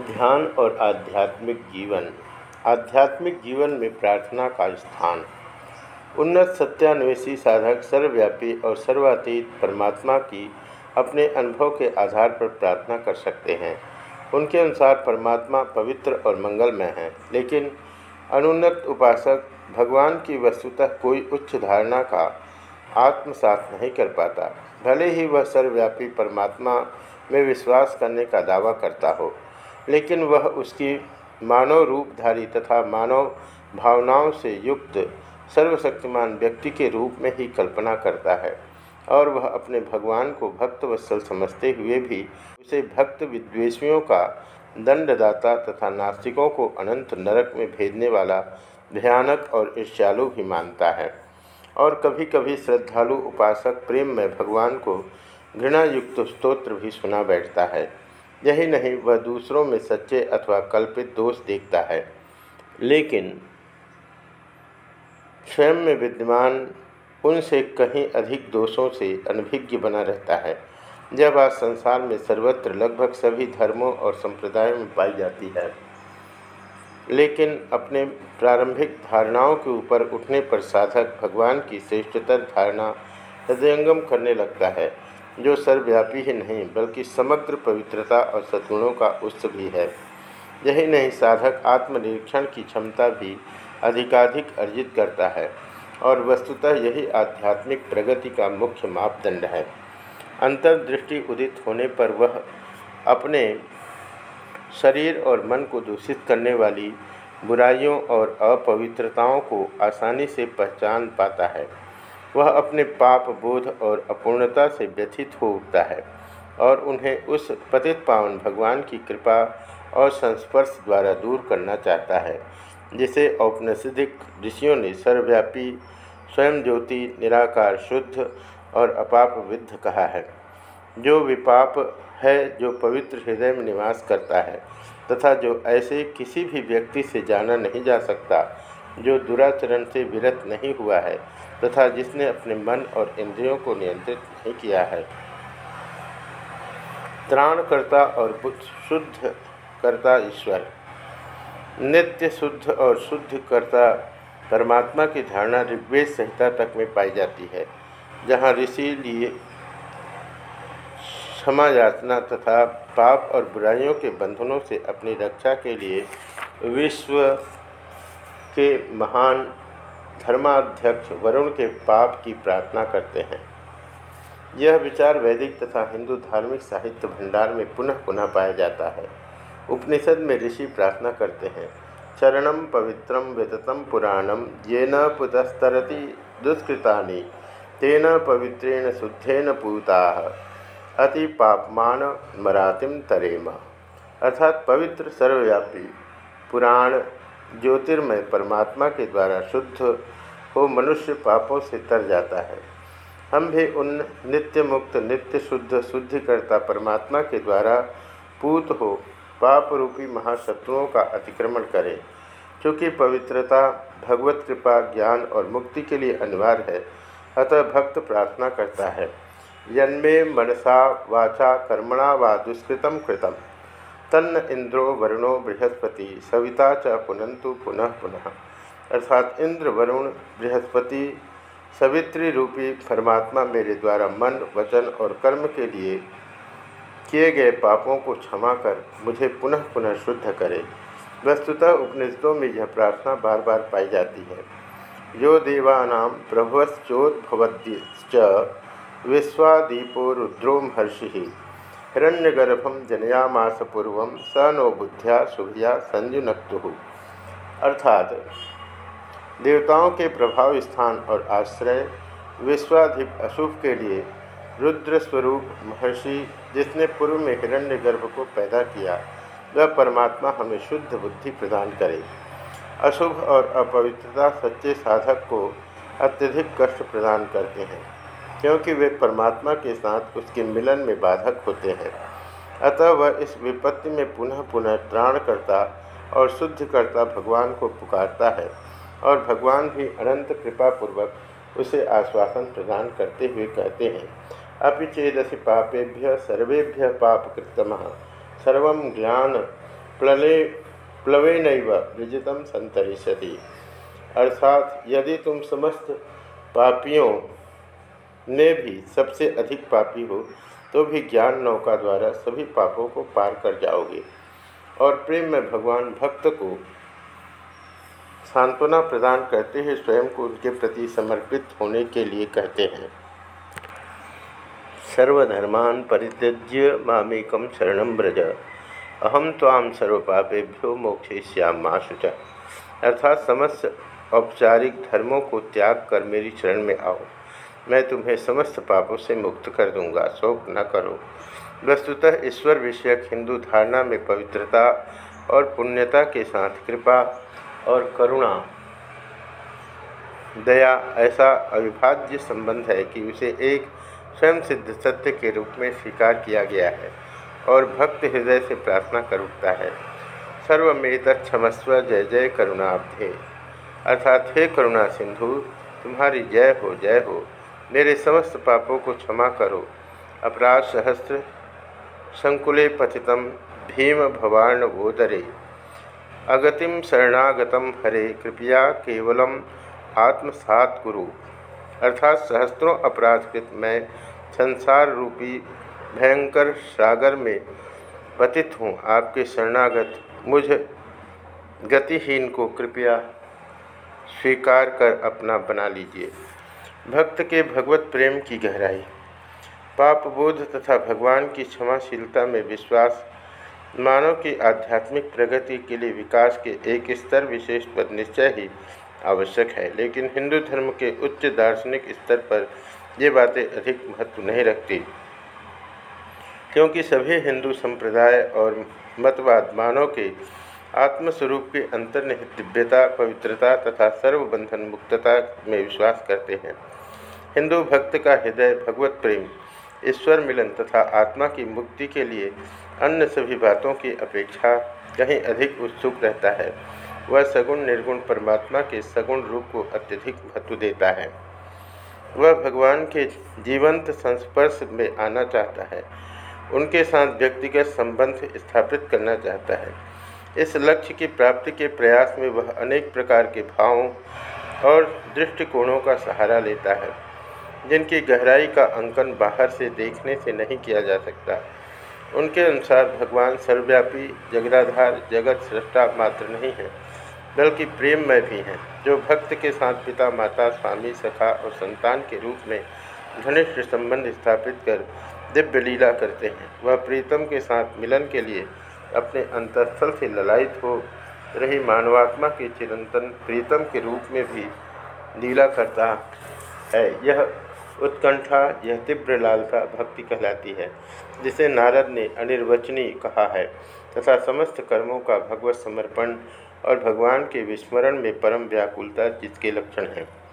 ध्यान और आध्यात्मिक जीवन। आध्यात्मिक जीवन में प्रार्थना का स्थान। उन्नत सत्यान्वेषी साधक, सर्वव्यापी और सर्वातीत परमात्मा की अपने अनुभव के आधार पर प्रार्थना कर सकते हैं। उनके अनुसार परमात्मा पवित्र और मंगलमय है, लेकिन अनुन्नत उपासक भगवान की वस्तुतः कोई उच्च धारणा का आत्मसात नहीं कर पाता। भले ही वह सर्वव्यापी परमात्मा में विश्वास करने का दावा करता हो। लेकिन वह उसकी मानव रूपधारी तथा मानव भावनाओं से युक्त सर्वशक्तिमान व्यक्ति के रूप में ही कल्पना करता है और वह अपने भगवान को भक्त वत्सल समझते हुए भी उसे भक्त विद्वेषियों का दंडदाता तथा नास्तिकों को अनंत नरक में भेजने वाला भयानक और ईर्ष्यालु भी मानता है। और कभी कभी श्रद्धालु उपासक प्रेम में भगवान को घृणायुक्त स्तोत्र भी सुना बैठता है। यही नहीं, वह दूसरों में सच्चे अथवा कल्पित दोष देखता है। लेकिन स्वयं में विद्यमान उनसे कहीं अधिक दोषों से अनभिज्ञ बना रहता है। यह बात संसार में सर्वत्र लगभग सभी धर्मों और संप्रदायों में पाई जाती है। लेकिन अपने प्रारंभिक धारणाओं के ऊपर उठने पर साधक भगवान की श्रेष्ठतर धारणा हृदयंगम करने लगता है। जो सर्वव्यापी ही नहीं, बल्कि समग्र पवित्रता और सद्गुणों का उत्स भी है। यही नहीं, साधक आत्मनिरीक्षण की क्षमता भी अधिकाधिक अर्जित करता है और वस्तुतः यही आध्यात्मिक प्रगति का मुख्य मापदंड है। अंतर्दृष्टि उदित होने पर वह अपने शरीर और मन को दूषित करने वाली बुराइयों और अपवित्रताओं को आसानी से पहचान पाता है। वह अपने पाप, बोध और अपूर्णता से व्यथित हो उठता है और उन्हें उस पतित पावन भगवान की कृपा और संस्पर्श द्वारा दूर करना चाहता है, जिसे औपनिषदिक ऋषियों ने सर्वव्यापी, स्वयं ज्योति, निराकार, शुद्ध और अपाप विद्ध कहा है। जो विपाप है, जो पवित्र हृदय में निवास करता है तथा जो ऐसे किसी भी व्यक्ति से जाना नहीं जा सकता जो दुराचरण से विरत नहीं हुआ है, तथा जिसने अपने मन और इंद्रियों को नियंत्रित नहीं किया है। त्राणकर्ता और शुद्ध कर्ता ईश्वर। नित्य शुद्ध और शुद्ध कर्ता परमात्मा की धारणा ऋग्वेद संहिता तक में पाई जाती है, जहाँ ऋषि लिए क्षमा याचना तथा पाप और बुराइयों के बंधनों से अपनी रक्षा के लिए विश्व के महान धर्माध्यक्ष वरुण के पाप की प्रार्थना करते हैं। यह विचार वैदिक तथा हिंदू धार्मिक साहित्य भंडार में पुनः पुनः पाया जाता है। उपनिषद में ऋषि प्रार्थना करते हैं चरणम पवित्रम विततम पुराणम ये न पुतस्तरति दुष्कृता तेन पवित्रेण शुद्धेन पूता, अति पापमान मरातिम तरेम। अर्थात पवित्र सर्वव्यापी पुराण ज्योतिर्मय परमात्मा के द्वारा शुद्ध हो मनुष्य पापों से तर जाता है। हम भी उन नित्य मुक्त नित्य शुद्ध शुद्धिकर्ता परमात्मा के द्वारा पूत हो पाप रूपी महाशत्रुओं का अतिक्रमण करें। क्योंकि पवित्रता, भगवत कृपा, ज्ञान और मुक्ति के लिए अनिवार्य है। अतः भक्त प्रार्थना करता है। जन्मे मनसा वाचा कर्मणा व दुष्कृतम कृतम। तन्न इंद्रो वरुणो बृहस्पति, सविता च पुनंतु पुनः पुनः। अर्थात इंद्र, वरुण, बृहस्पति, सवित्री रूपी परमात्मा मेरे द्वारा मन, वचन और कर्म के लिए किए गए पापों को क्षमा कर मुझे पुनः पुनः शुद्ध करे। वस्तुतः उपनिषदों में यह प्रार्थना बार बार पाई जाती है। यो देवानां प्रभवश्चोद्भवद्य विश्वादीपो रुद्रोमहर्षि हिरण्यगर्भम जनयामास पूर्व स नो बुद्धिया शुभिया संजुनक्तु अर्थात, देवताओं के प्रभाव स्थान और आश्रय, विश्वाधिप अशुभ के लिए रुद्र स्वरूप महर्षि जिसने पूर्व में हिरण्यगर्भ को पैदा किया, वह परमात्मा हमें शुद्ध बुद्धि प्रदान करे। अशुभ और अपवित्रता सच्चे साधक को अत्यधिक कष्ट प्रदान करते हैं। क्योंकि वे परमात्मा के साथ उसके मिलन में बाधक होते हैं। अतः वह इस विपत्ति में पुनः पुनः त्राण करता और शुद्ध करता भगवान को पुकारता है और भगवान भी अनंत कृपापूर्वक उसे आश्वासन प्रदान करते हुए कहते हैं अपि चेदसि पापेभ्य सर्वेभ्य पापकृतम सर्व ज्ञान प्लले, प्लवे नैव विजितम संतरिष्यति अर्थात यदि तुम समस्त पापियों में भी सबसे अधिक पापी हो तो भी ज्ञान नौका द्वारा सभी पापों को पार कर जाओगे। और प्रेम में भगवान भक्त को सांत्वना प्रदान करते हुए स्वयं को उनके प्रति समर्पित होने के लिए कहते हैं। सर्वधर्मान परित्यज्य मामेकम शरण ब्रज अहम ताम सर्वपापेभ्यो मोक्षयिष्याम माशुच अर्थात समस्त औपचारिक धर्मों को त्याग कर मेरी शरण में आओ। मैं तुम्हें समस्त पापों से मुक्त कर दूँगा, शोक न करो। वस्तुतः ईश्वर विषयक हिंदू धारणा में पवित्रता और पुण्यता के साथ कृपा और करुणा, दया ऐसा अविभाज्य संबंध है कि उसे एक स्वयं सिद्ध सत्य के रूप में स्वीकार किया गया है और भक्त हृदय से प्रार्थना कर उठता है। सर्वमेत क्षमस्व जय जय करुणाब्धे। अर्थात हे करुणा सिंधु, तुम्हारी जय हो जय हो। मेरे समस्त पापों को क्षमा करो। अपराध सहस्त्र, संकुले पतितम, भीम भवान बोदरे अगतिम शरणागतम हरे, कृपया केवलम आत्मसात गुरु अर्थात सहस्त्रों अपराधकृत मैं संसार रूपी भयंकर सागर में पतित हूँ। आपके शरणागत मुझ गतिहीन को कृपया स्वीकार कर अपना बना लीजिए। भक्त के भगवत प्रेम की गहराई, पाप बोध तथा भगवान की क्षमाशीलता में विश्वास, मानव की आध्यात्मिक प्रगति के लिए विकास के एक स्तर विशेष पर निश्चय ही आवश्यक है। लेकिन हिंदू धर्म के उच्च दार्शनिक स्तर पर ये बातें अधिक महत्व नहीं रखती, क्योंकि सभी हिंदू संप्रदाय और मतवाद मानव के आत्मस्वरूप के अंतर्निहित दिव्यता, पवित्रता तथा सर्वबंधन मुक्तता में विश्वास करते हैं। हिंदू भक्त का हृदय भगवत प्रेम, ईश्वर मिलन तथा आत्मा की मुक्ति के लिए अन्य सभी बातों की अपेक्षा कहीं अधिक उत्सुक रहता है। वह सगुण निर्गुण परमात्मा के सगुण रूप को अत्यधिक महत्व देता है। वह भगवान के जीवंत संस्पर्श में आना चाहता है। उनके साथ व्यक्तिगत संबंध स्थापित करना चाहता है। इस लक्ष्य की प्राप्ति के प्रयास में वह अनेक प्रकार के भावों और दृष्टिकोणों का सहारा लेता है। जिनकी गहराई का अंकन बाहर से देखने से नहीं किया जा सकता। उनके अनुसार भगवान सर्वव्यापी, जगदाधार, जगत सृष्टा मात्र नहीं है, बल्कि प्रेम में भी हैं, जो भक्त के साथ पिता, माता, स्वामी, सखा और संतान के रूप में घनिष्ठ संबंध स्थापित कर दिव्य लीला करते हैं। वह प्रीतम के साथ मिलन के लिए अपने अंतस्थल से ललायित हो रही मानवात्मा के चिरंतन प्रीतम के रूप में भी लीला करता है। यह उत्कंठा, यह तीव्र लालसा भक्ति कहलाती है, जिसे नारद ने अनिर्वचनीय कहा है, तथा समस्त कर्मों का भगवत समर्पण और भगवान के विस्मरण में परम व्याकुलता जिसके लक्षण हैं।